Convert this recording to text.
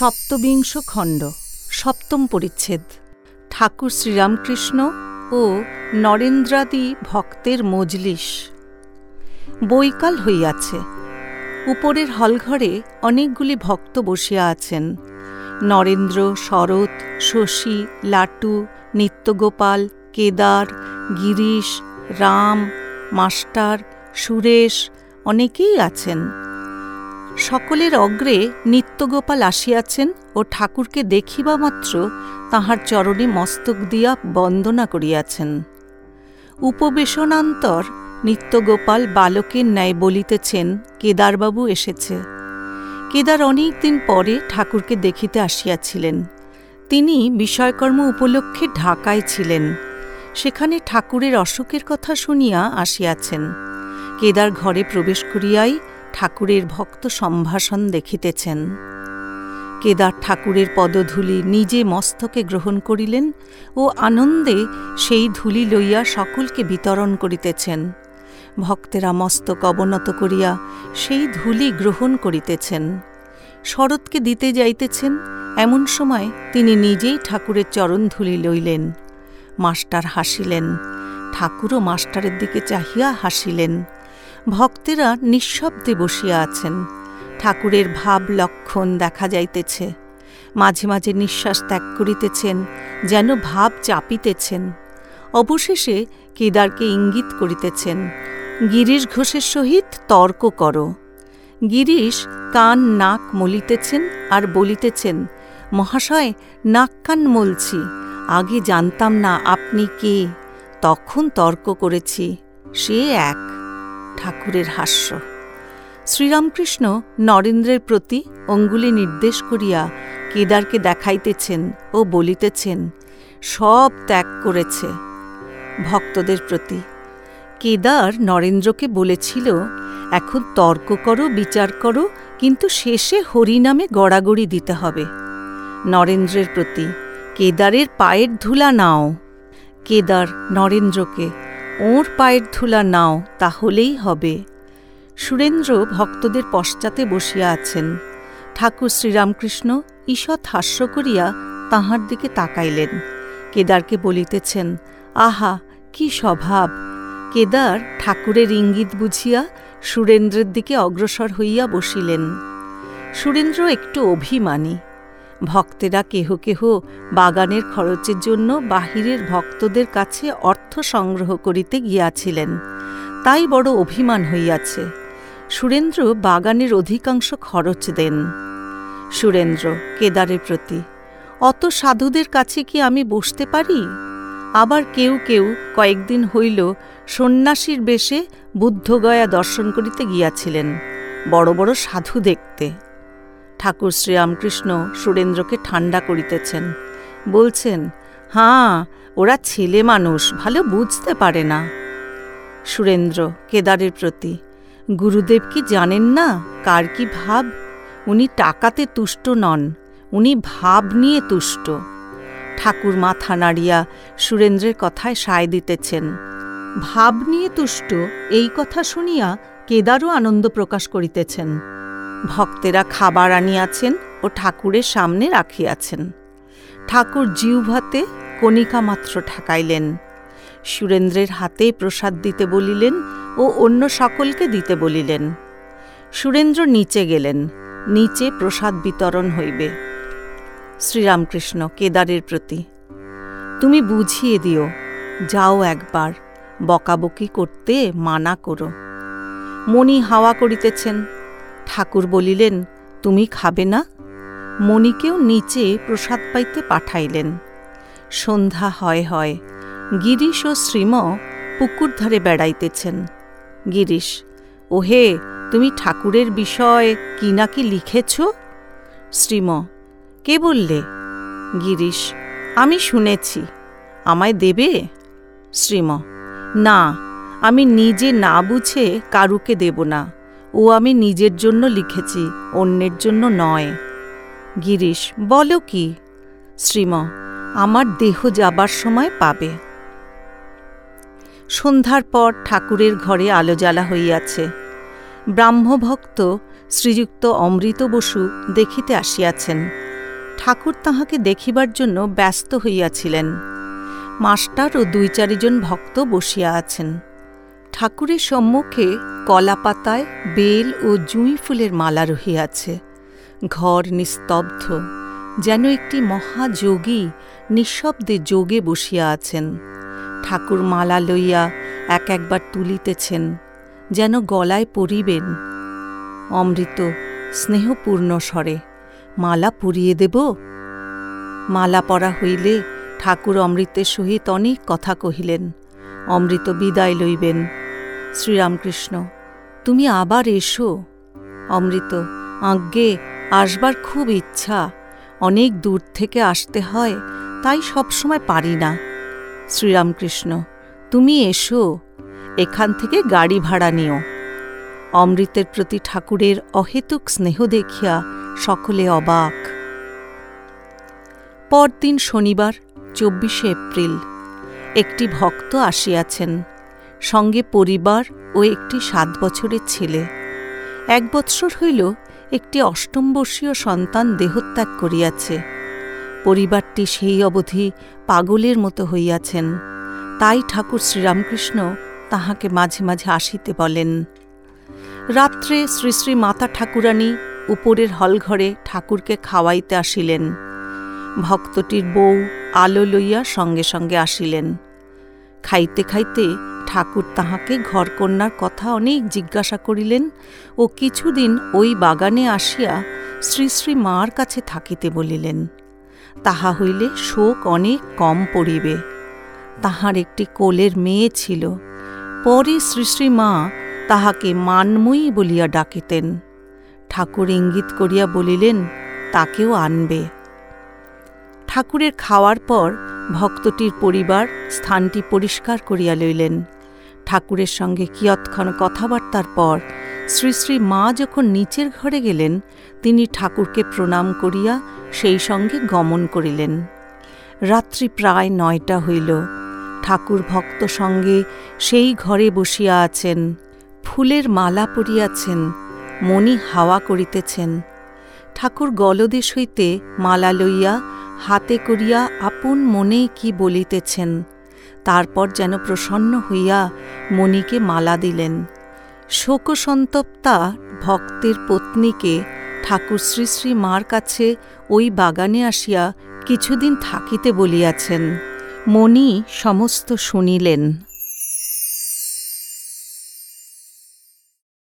সপ্তবিংশ খণ্ড, সপ্তম পরিচ্ছেদ। ঠাকুর শ্রীরামকৃষ্ণ ও নরেন্দ্রাদি ভক্তের মজলিস। বৈকাল হইয়াছে। উপরের হলঘরে অনেকগুলি ভক্ত বসিয়া আছেন। নরেন্দ্র, শরৎ, শশী, লাটু, নিত্যগোপাল, কেদার, গিরিশ, রাম, মাস্টার, সুরেশ অনেকেই আছেন। সকলের অগ্রে নিত্যগোপাল আসিয়াছেন ও ঠাকুরকে দেখিবা মাত্র তাহার চরণে মস্তক দিয়া বন্দনা করিয়াছেন। উপবেশনান্তর নিত্যগোপাল বালকের ন্যায় বলিতেছেন, কেদারবাবু এসেছে। কেদার অনেক দিন পরে ঠাকুরকে দেখিতে আসিয়াছিলেন। তিনি বিষয়কর্ম উপলক্ষে ঢাকায় ছিলেন। সেখানে ঠাকুরের অসুখের কথা শুনিয়া আসিয়াছেন। কেদার ঘরে প্রবেশ করিয়াই ঠাকুরের ভক্ত সম্ভাষণ দেখিতেছেন। কেদার ঠাকুরের পদধূলি নিজে মস্তকে গ্রহণ করিলেন ও আনন্দে সেই ধূলি লইয়া সকলকে বিতরণ করিতেছেন। ভক্তেরা মস্তক অবনত করিয়া সেই ধূলি গ্রহণ করিতেছেন। শরৎকে দিতে যাইতেছেন, এমন সময় তিনি নিজেই ঠাকুরের চরণ ধূলি লইলেন। মাস্টার হাসিলেন, ঠাকুরও মাস্টারের দিকে চাহিয়া হাসিলেন। ভক্তেরা নিঃশব্দে বসিয়া আছেন। ঠাকুরের ভাব লক্ষণ দেখা যাইতেছে। মাঝে মাঝে নিঃশ্বাস ত্যাগ করিতেছেন, যেন ভাব চাপিতেছেন। অবশেষে কেদারকে ইঙ্গিত করিতেছেন, গিরিশ ঘোষের সহিত তর্ক কর। গিরিশ কান নাক মলিতেছেন আর বলিতেছেন, মহাশয়, নাক কান মলছি, আগে জানতাম না আপনি কে, তখন তর্ক করেছি, সে এক। ঠাকুরের হাস্য। শ্রীরামকৃষ্ণ নরেন্দ্রের প্রতি অঙ্গুলি নির্দেশ করিয়া কেদারকে দেখাইতেছেন ও বলিতেছেন, সব ত্যাগ করেছে। ভক্তদের প্রতি, কেদার নরেন্দ্রকে বলেছিল, এখন তর্ক করো, বিচার করো, কিন্তু শেষে হরিনামে গড়াগড়ি দিতে হবে। নরেন্দ্রের প্রতি, কেদারের পায়ের ধুলা নাও। কেদার নরেন্দ্রকে ওর পায়ের ধুলা নাও, তাহলেই হবে। সুরেন্দ্র ভক্তদের পশ্চাতে বসিয়া আছেন। ঠাকুর শ্রীরামকৃষ্ণ ঈষৎ হাস্য করিয়া তাহার দিকে তাকাইলেন। কেদারকে বলিতেছেন, আহা, কি স্বভাব! কেদার ঠাকুরের ইঙ্গিত বুঝিয়া সুরেন্দ্রের দিকে অগ্রসর হইয়া বসিলেন। সুরেন্দ্র একটু অভিমানী। ভক্তেরা কেহ কেহ বাগানের খরচের জন্য বাহিরের ভক্তদের কাছে অর্থ সংগ্রহ করিতে গিয়াছিলেন। তাই বড় অভিমান হইয়াছে। সুরেন্দ্র বাগানের অধিকাংশ খরচ দেন। সুরেন্দ্র, কেদারের প্রতি, অত সাধুদের কাছে কি আমি বসতে পারি? আবার কেউ কেউ কয়েকদিন হইল সন্ন্যাসীর বেশে বুদ্ধগয়া দর্শন করিতে গিয়াছিলেন, বড় বড় সাধু দেখতে। ঠাকুর শ্রীরামকৃষ্ণ সুরেন্দ্রকে ঠান্ডা করিতেছেন। বলছেন, হাঁ, ওরা ছেলে মানুষ, ভালো বুঝতে পারে না। সুরেন্দ্র, কেদারের প্রতি, গুরুদেব কি জানেন না কার কি ভাব? উনি টাকাতে তুষ্ট নন, উনি ভাব নিয়ে তুষ্ট। ঠাকুর মাথা নাড়িয়া সুরেন্দ্রের কথায় সায় দিতেছেন, ভাব নিয়ে তুষ্ট, এই কথা শুনিয়া কেদারও আনন্দ প্রকাশ করিতেছেন। ভক্তেরা খাবার আনিয়াছেন ও ঠাকুরের সামনে রাখিয়াছেন। ঠাকুর জিউভাতে কণিকা মাত্র ঠেকাইলেন। সুরেন্দ্রের হাতে প্রসাদ দিতে বলিলেন ও অন্য সকলকে দিতে বলিলেন। সুরেন্দ্র নিচে গেলেন, নিচে প্রসাদ বিতরণ হইবে। শ্রীরামকৃষ্ণ কেদারের প্রতি, তুমি বুঝিয়ে দিও, যাও একবার, বকাবকি করতে মানা করো। মণি হাওয়া করিতেছেন ঠাকুর বলিলেন, তুমি খাবে না? মণিকেও নিচে প্রসাদ পাইতে পাঠাইলেন। সন্ধ্যা হয় হয়, গিরিশ ও শ্রীম পুকুর ধারে বেড়াইতেছেন। গিরিশ, ওহে, তুমি ঠাকুরের বিষয় কি না কি লিখেছ? শ্রীম, কে বললে? গিরিশ, আমি শুনেছি। আমায় দেবে? শ্রীম, না, আমি নিজে না বুঝে কারুকে দেব না। ও আমি নিজের জন্য লিখেছি, অন্যের জন্য নয়। গিরিশ, বলো কি? শ্রীম, আমার দেহ যাবার সময় পাবে। সন্ধ্যার পর ঠাকুরের ঘরে আলো জ্বালা হইয়াছে। ব্রাহ্মভক্ত শ্রীযুক্ত অমৃত বসু দেখিতে আসিয়াছেন। ঠাকুর তাহাকে দেখিবার জন্য ব্যস্ত হইয়াছিলেন। মাস্টার ও দুই চারিজন ভক্ত বসিয়া আছেন। ঠাকুরের সম্মুখে কলাপাতায় বেল ও জুঁই ফুলের মালা রহিয়াছে। ঘর নিস্তব্ধ, যেন একটি মহাযোগী নিঃশব্দে যোগে বসিয়া আছেন। ঠাকুর মালা লইয়া এক একবার তুলিতেছেন, যেন গলায় পরিবেন। অমৃত, স্নেহপূর্ণ স্বরে, মালা পরিয়ে দেব? মালা পরা হইলে ঠাকুর অমৃতের সহিত অনেক কথা কহিলেন। অমৃত বিদায় লইবেন। শ্রীরামকৃষ্ণ, তুমি আবার এসো। অমৃত, আজ্ঞে, আসবার খুব ইচ্ছা। অনেক দূর থেকে আসতে হয়, তাই সবসময় পারি না। শ্রীরামকৃষ্ণ, তুমি এসো, এখান থেকে গাড়ি ভাড়া নিও। অমৃতের প্রতি ঠাকুরের অহেতুক স্নেহ দেখিয়া সকলে অবাক। পরদিন শনিবার, চব্বিশে এপ্রিল, একটি ভক্ত আসিয়াছেন। সঙ্গে পরিবার ও একটি সাত বছরের ছেলে। এক বৎসর হইল একটি অষ্টমবর্ষীয় সন্তান দেহত্যাগ করিয়াছে। পরিবারটি সেই অবধি পাগলের মতো হইয়াছেন। তাই ঠাকুর শ্রীরামকৃষ্ণ তাহাকে মাঝে মাঝে আসিতে বলেন। রাত্রে শ্রী শ্রী মাতা ঠাকুরানী উপরের হলঘরে ঠাকুরকে খাওয়াইতে আসিলেন। ভক্তটির বউ আলো লইয়া সঙ্গে সঙ্গে আসিলেন। খাইতে খাইতে ঠাকুর তাহাকে ঘরকন্যার কথা অনেক জিজ্ঞাসা করিলেন ও কিছুদিন ওই বাগানে আসিয়া শ্রী শ্রী মার কাছে থাকিতে বলিলেন, তাহা হইলে শোক অনেক কম পড়িবে। তাহার একটি কোলের মেয়ে ছিল। পরে শ্রী শ্রী মা তাহাকে মানময়ী বলিয়া ডাকিতেন। ঠাকুর ইঙ্গিত করিয়া বলিলেন, তাকেও আনবে। ঠাকুরের খাওয়ার পর ভক্তটির পরিবার স্থানটি পরিষ্কার করিয়া লইলেন। ঠাকুরের সঙ্গে কিয়ৎক্ষণ কথাবার্তার পর শ্রী শ্রী মা যখন নিচের ঘরে গেলেন, তিনি ঠাকুরকে প্রণাম করিয়া সেই সঙ্গে গমন করিলেন। রাত্রি প্রায় নয়টা হইল। ঠাকুর ভক্ত সঙ্গে সেই ঘরে বসিয়া আছেন, ফুলের মালা পরিয়াছেন, মণি হাওয়া করিতেছেন। ঠাকুর গলদেশ হইতে মালা লইয়া হাতে করিয়া আপন মনে কি বলিতেছেন, তারপর যেন প্রসন্ন হইয়া মণিকে মালা দিলেন। শোকসন্তপ্তা ভক্তের পত্নীকে ঠাকুর শ্রী শ্রী মার কাছে ওই বাগানে আসিয়া কিছুদিন থাকিতে বলিয়াছেন। মণি সমস্ত শুনিলেন।